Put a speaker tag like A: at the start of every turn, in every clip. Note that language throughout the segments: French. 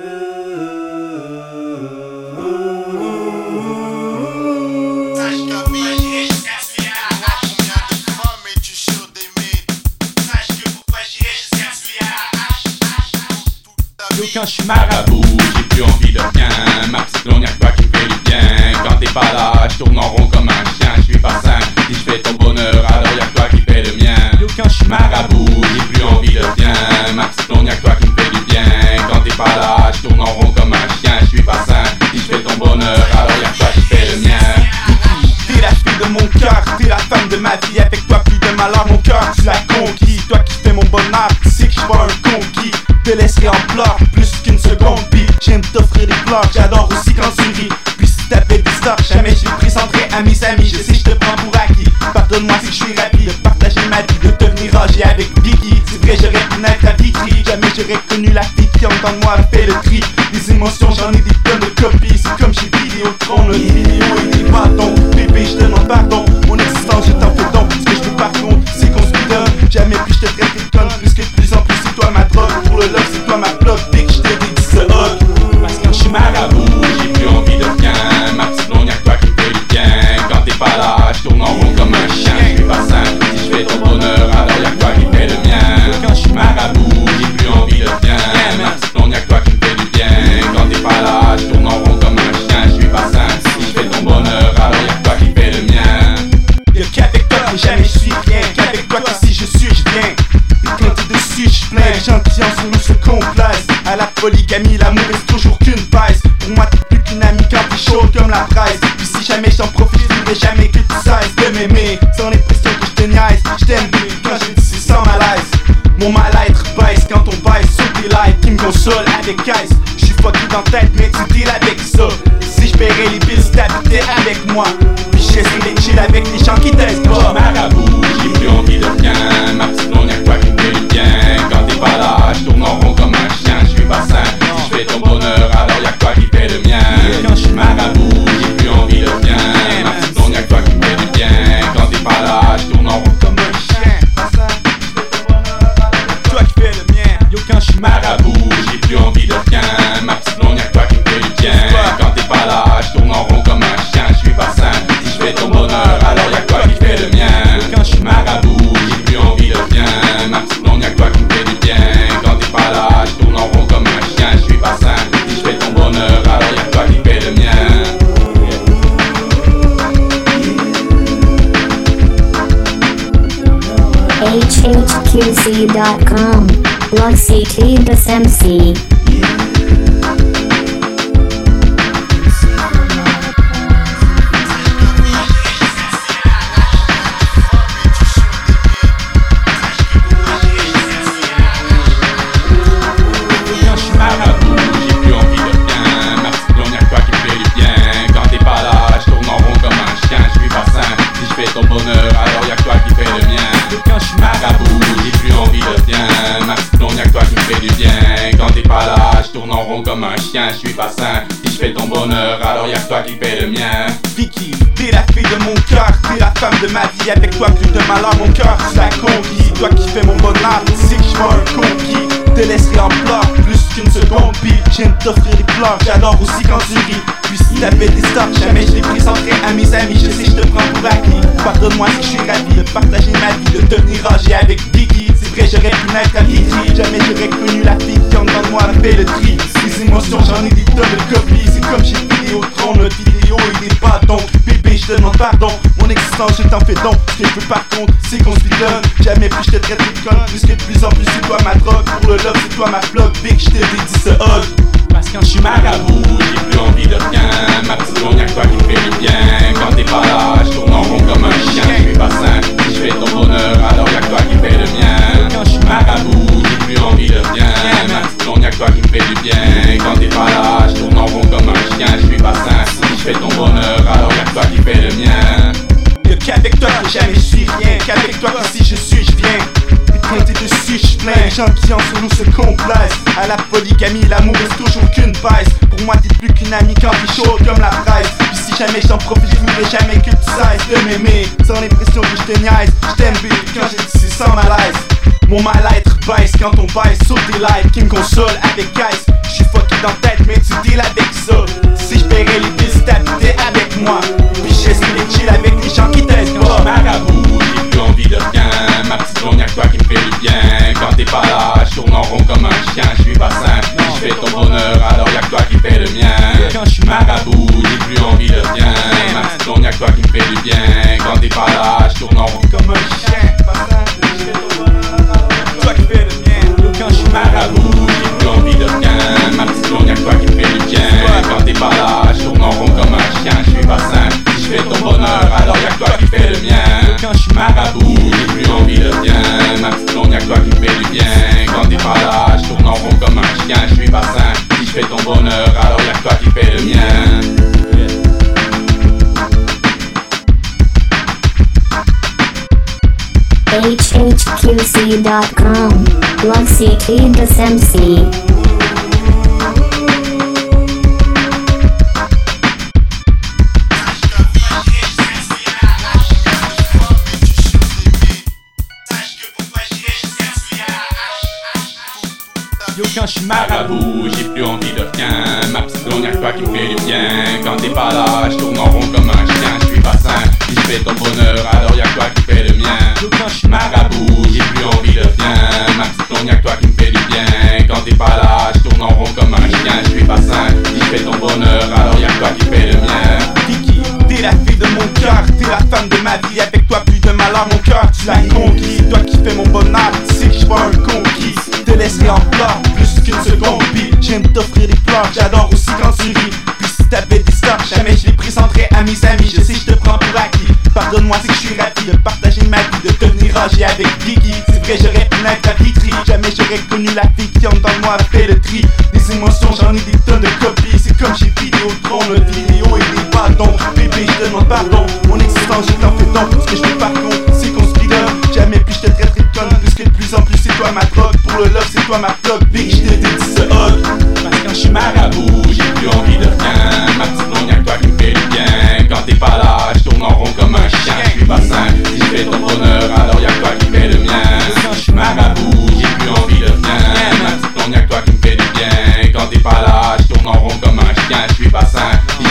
A: quand
B: C'est vrai, j'aurais pu naître à Vitry. Jamais j'aurais connu la fille qui en moi fait le tri. Les émotions, j'en ai des tonnes de copies. C'est comme chez Vidéotron, le vidéo et des bâtons. Bébé, je te demande pardon. Mon existence, je t'en fais. Ce que je veux par contre, c'est qu'on se. Jamais plus je te traite de conne. Plus que de plus en plus, c'est toi ma drogue. Pour le love, c'est toi ma plug. Big, je te dédie ce hug.
A: Parce que quand je suis marabout, j'ai plus envie de rien. Ma y'a toi qui fait bien. Quand t'es pas là, je tourne en rond comme un chien, je pas sain. Si je fais ton bonheur, alors y'a qui
B: polygamie l'amour est toujours qu'une baisse Pour moi t'es plus qu'une amie quand t'es chaud comme la braise. Puis si jamais j'en profite je jamais que tu cesses de m'aimer. Sans l'impression que je te niaise Je t'aime quand je dis c'est sans malaise. Mon mal-être baisse quand on baisse sur tes lights Qui me console avec caisse. Je suis fucké dans tête mais tu deals avec ça. Si je paierais les billes t'habitais avec moi. Puis j'essaie de chill avec les gens qui t'aiment
A: je
B: pas
A: y'a quoi qui 2c.com. comme un chien, je suis pas sain. Si je fais ton bonheur, alors y'a
B: toi qui
A: fait le mien.
B: Vicky, t'es la fille de mon cœur, t'es la femme de ma vie. Avec toi, plus de malheur, mon cœur, l'as conquis. Toi qui fais mon bonheur, sais que je un conquis. Te laisserai en pleurs plus qu'une seconde. Puis j'aime t'offrir des fleurs, j'adore aussi quand tu ris. Puis si t'avais des stars, jamais je les présenterai à mes amis. Je sais, je te prends pour acquis. Pardonne-moi si je suis ravi de partager ma vie, de devenir âgé avec Vicky. J'aurais pu naître à. Jamais j'aurais connu la fille qui en dedans de moi fait le tri. Les émotions, j'en ai des tonnes de copies. C'est comme chez Vidéotron, le vidéo et des bâtons. Bébé, je te demande pardon. Mon existence, je t'en fais don. Ce que je veux par contre, c'est qu'on se donne. Jamais plus je te traite de conne. Plus que de plus en plus, c'est toi ma drogue. Pour le love, c'est toi ma plug. Big, je te dédie ce hug.
A: Parce que quand je suis marabout, j'ai plus envie de rien. Ma petite blonde, y'a quoi qui fait du bien? Quand t'es pas là, je tourne en rond comme un chien, je suis pas sain. Je fais ton bonheur, alors y'a quoi qui fait le mien. Y'a quoi qui me fait du bien. Quand t'es pas là, je tourne en rond comme un chien, je suis pas sain. Si je fais ton bonheur, alors y'a quoi qui fait le mien?
B: Qu'avec toi jamais je suis rien. Qu'avec toi si je suis, je viens. Quand t'es dessus, je plein. Les gens qui en sont nous se complaisent. À la polygamie, l'amour est toujours qu'une baisse. Pour moi, t'es plus qu'une amie quand t'es chaud comme la braise. Si jamais j'en profite, je voudrais jamais que tu cesses de m'aimer. Sans l'impression que je te niaise. Je t'aime, baby, quand je dis c'est sans malaise. Mon mal-être baisse quand on baisse sur des lights qui me console avec caisse. Je suis fucké dans tu deals avec ça. Si je paierais les billes, t'habitais avec moi. Puis j'essaie chill avec les gens qui
A: je
B: pas.
A: marabout, j'ai plus envie de rien Ma petite que toi qui me fait du bien Quand t'es pas là, je tourne en rond comme un chien Je suis pas sain, si je fais ton bonheur Alors y'a que toi qui fais le mien
B: Quand je suis
A: marabout, Que toi qui me fait du bien. Quand t'es pas là, je tourne en rond
B: Comme un chien,
C: hhqc.com. Blog CT this MC.
B: Quand je
A: Marabout, j'ai plus envie de rien Ma petite que toi qui me fait du bien Quand t'es pas là, je tourne en rond comme un chien Je suis pas sain, si je fais ton bonheur Alors y'a que fais
B: je suis
A: Marabout, j'ai plus envie de rien Ma petite que toi qui me fait du bien Quand t'es pas là, je tourne en rond comme un chien Je suis pas sain, si je fais ton bonheur Alors y'a toi qui fais le mien
B: Vicky, t'es la fille de mon cœur, t'es la femme de ma vie. Avec toi, plus de malheur, mon cœur, tu l'as conquis. Toi qui fais mon bonheur, tu sais que je pas un conquis. Te laisserai en pleurs plus qu'une seconde. Puis j'aime t'offrir des fleurs, j'adore aussi quand tu ris. Puis si t'avais des stars, jamais je les présenterai à mes amis. Je sais, je te prends pour acquis. Pardonne-moi, que je suis ravi de partager ma vie, de devenir âgé avec Vicky. C'est vrai, j'aurais pu naître à. Jamais j'aurais connu la fille qui en dans moi fait le tri. Des émotions, j'en ai des tonnes de copies. C'est comme chez Vidéotron, le vidéo et des bâtons. Bébé, je te demande pardon. Mon existence, je t'en fais don. Ce que je fais par contre, c'est qu'on. Jamais plus je te traiterai de conne. Plus que de plus en plus, c'est toi ma drogue. Pour le love, c'est toi ma plug.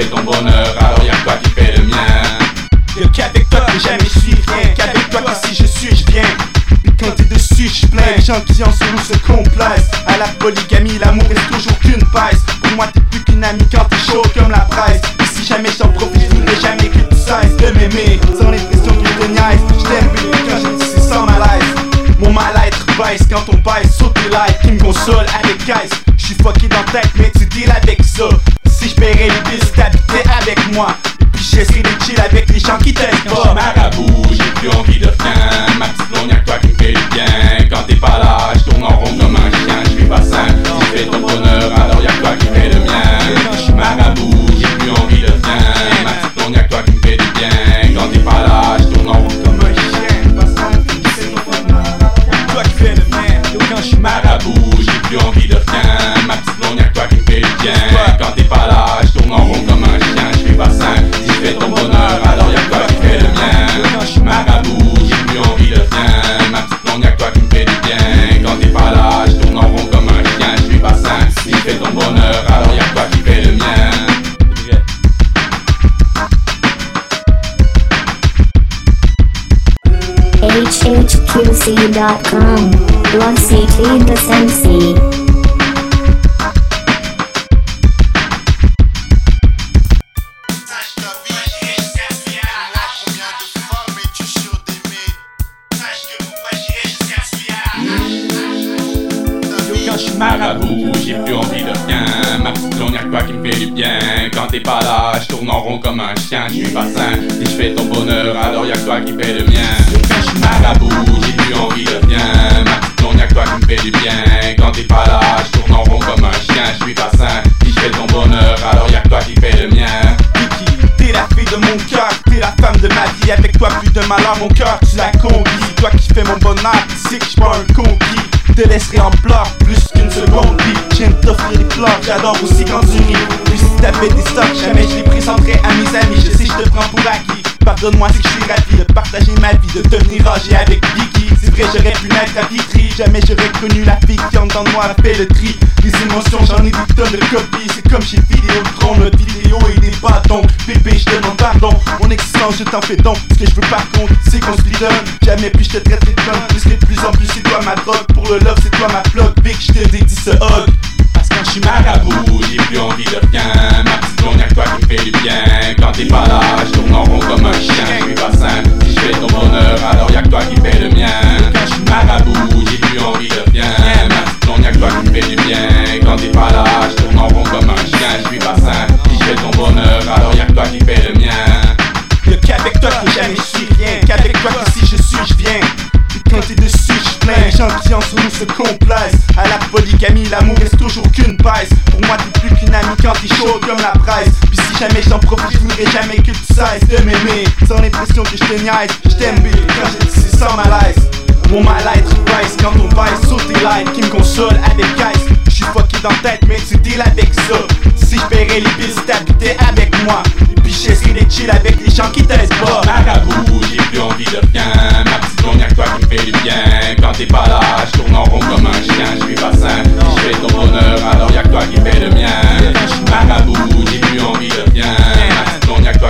A: Fais ton bonheur Alors y'a toi qui fais le mien.
B: Yo, qu'avec toi que jamais je suis rien Qu'avec toi que si je suis je viens. Puis quand t'es dessus je plein Les gens qui en sont se complaisent. À la polygamie l'amour reste toujours qu'une passe Pour moi t'es plus qu'une amie quand t'es chaud comme la presse Et si jamais j'en profite je voudrais jamais que tu cesses de m'aimer. Sans l'impression que te niaise Je t'aime baby quand je dis c'est sans malaise. Mon mal-être baisse quand on baisse Saute les likes qui me console avec caisse Je suis fucké dans la tête mais tu deals avec ça Si je paierais les billes t'habitais avec moi. Et puis j'essaierai de chill avec les gens qui t'aiment pas.
A: Marabout, j'ai plus envie de rien Ma petite blonde, y'a que toi qui me fait du bien. Quand t'es pas là, je tourne en rond comme un chien. Je suis pas sain, si je fais ton bonheur Alors y'a que toi qui fais le mien. Je suis marabout, j'ai plus envie de rien Ma petite blonde, y'a que toi qui me fait du bien. Quand t'es pas là, je tourne en rond
B: Comme un chien, Toi qui fais le mien, quand je suis
A: Marabout, j'ai plus envie de www.blogctdesmc.com me fait du bien Quand t'es pas là, je tourne en rond comme un chien Je suis pas sain, si je fais ton bonheur Alors y'a que toi qui fais le mien t'es
B: la fille de mon cœur, t'es la femme de ma vie. Avec toi, plus de malheur, mon cœur, tu l'as conquis. Toi qui fais mon bonheur, tu sais que je pas un conquis. Te laisserai en pleurs plus qu'une seconde. Puis j'aime t'offrir des fleurs, j'adore aussi quand tu ris. Puis si t'avais des stocks, jamais je les présenterai à mes amis. Je sais, je te prends pour acquis. Pardonne-moi, que je suis ravi de partager ma vie, de devenir âgé avec Vicky. J'aurais pu naître à Vitry. Jamais j'aurais connu la fille qui en dedans de moi fait le tri. Les émotions, j'en ai des tonnes de copies. C'est comme chez Vidéotron, notre vidéo et des bâtons. Bébé, je demande pardon, mon existence, je t'en fais donc. Ce que je veux par contre, c'est qu'on se lui. Jamais plus je te traite de conne, plus que de plus en plus, c'est toi ma drogue. Pour le love, c'est toi ma plug. Big, je te dédie ce hug.
A: Parce que quand je suis marabout, j'ai plus envie de rien. Ma petite que toi qui me fais du bien. Quand t'es pas là, je tourne en rond comme un chien. Je suis pas simple, si je fais ton
B: se. À la polygamie, l'amour reste toujours qu'une baisse. Pour moi, t'es plus qu'une amie quand t'es chaud comme la presse. Puis si jamais j'en profite, je voudrais jamais que tu cesses de m'aimer. Sans l'impression que je te niaise. Je t'aime, quand j'ai dit c'est sans malaise. Mon mal-être baisse quand on baisse sur tes qui me console avec caisse. Je suis fucké dans tête, mais tu deals avec ça. Si je paierais les pistes, t'habitais avec moi. J'essaierai de chill avec les gens qui t'aisent pas.
A: Marabout, j'ai plus envie de rien. Ma petite que toi qui me fais du bien. Quand t'es pas là, je tourne en rond comme un chien. Je suis pas sain, je fais ton bonheur, alors y'a que toi qui fais le mien. Quand je suis marabout, j'ai plus envie de rien. Ma petite que toi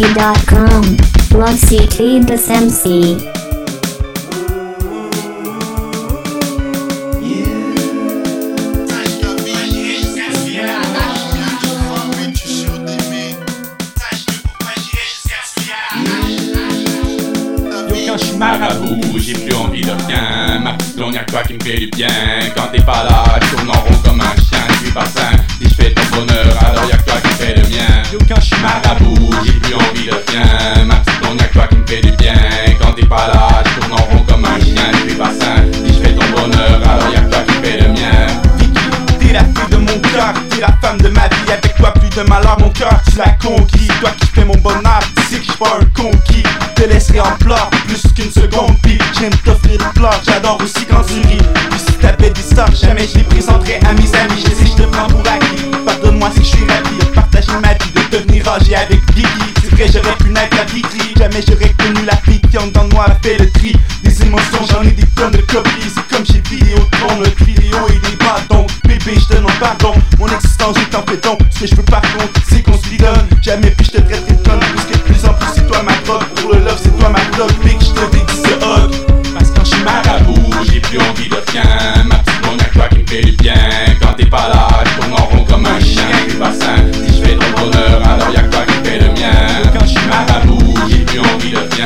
A: Yo, quand je suis marabout, j'ai plus envie de rien. Ma petite blonde, y'a que toi qui me fais du bien. Quand t'es pas là, je tourne en rond comme un chien. Je suis pas si je fais ton bonheur, alors y'a que toi qui fais le mien? Yo, quand je suis marabout, j'ai plus envie de rien. Ma petite blonde, y'a que toi qui me fais du bien? Quand t'es pas là, je tourne en rond comme un chien. Je suis pas sain, si je fais ton bonheur, alors y'a que toi qui fais le mien?
B: Vicky, t'es la fille de mon cœur, t'es la femme de ma vie. Avec toi, plus de malheur, mon cœur, tu l'as conquis. Toi qui fais mon bonheur, tu sais que je suis pas un conquis. Te laisserai en pleurs plus qu'une seconde. Puis j'aime t'offrir des fleurs, j'adore aussi quand tu ris. Puis si t'avais des stars, jamais je les présenterai à mes amis. De âgé avec Vicky. C'est vrai, j'aurais pu naître à. Jamais j'aurais connu la en dedans de moi a fait le tri. Les émotions, j'en ai des tonnes de copies. C'est comme chez Vidéotron, notre vidéo et des bâtons. Bébé, je te demande pardon. Mon existence, t'en fais donc. Ce que je veux par contre, c'est qu'on se donne. Jamais plus je te traiterai de conne. Plus que de plus en plus, c'est toi ma drogue. Pour le love, c'est toi ma plug. Big, je te dédie ce hug.
A: Parce que quand je suis marabout, j'ai plus envie de rien. Ma petite que toi qui me fais du bien. Quand t'es pas là, je tourne en rond comme un chien. Je suis alors y'a que toi qui fais le mien. Quand je suis marabout, j'ai plus envie de petite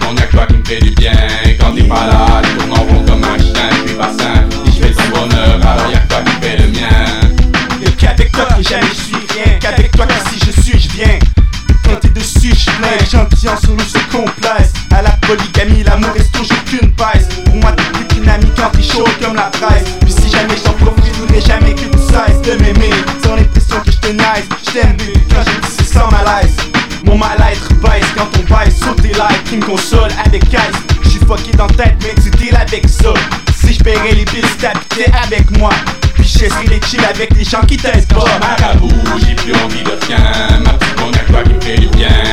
A: blonde, y'a que toi qui me fais du bien. Quand t'es pas là, je tourne en comme un chien. Je suis pas sain, si je fais ton bonheur, alors y'a que toi qui fais le mien.
B: Qu'avec toi que jamais je suis rien. Qu'avec toi que si je suis, je viens. Quand t'es dessus, je gens qui en nous se complaisent. À la polygamie, l'amour reste toujours qu'une baisse. Pour moi, t'es plus qu'une amie quand t'es chaud comme la presse. Quand on baisse sur tes likes qui me console avec caisse. Je suis fucké dans tête, mais tu deals avec ça. Si je paierais les pistes, t'habitais avec moi. Puis j'essaierai de chill avec les gens qui t'aisent
A: Quand
B: pas.
A: marabout, j'ai plus envie de rien. Ma petite que toi qui me fais du bien.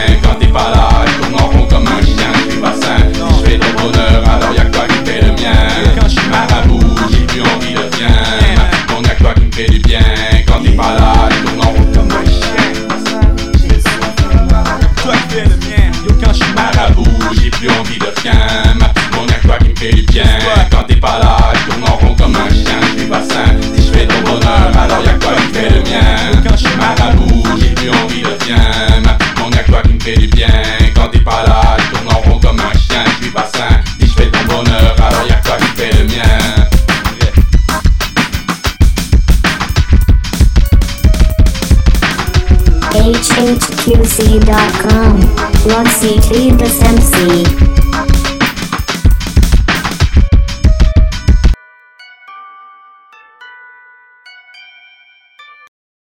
C: hhqc.com. Log CT this MC.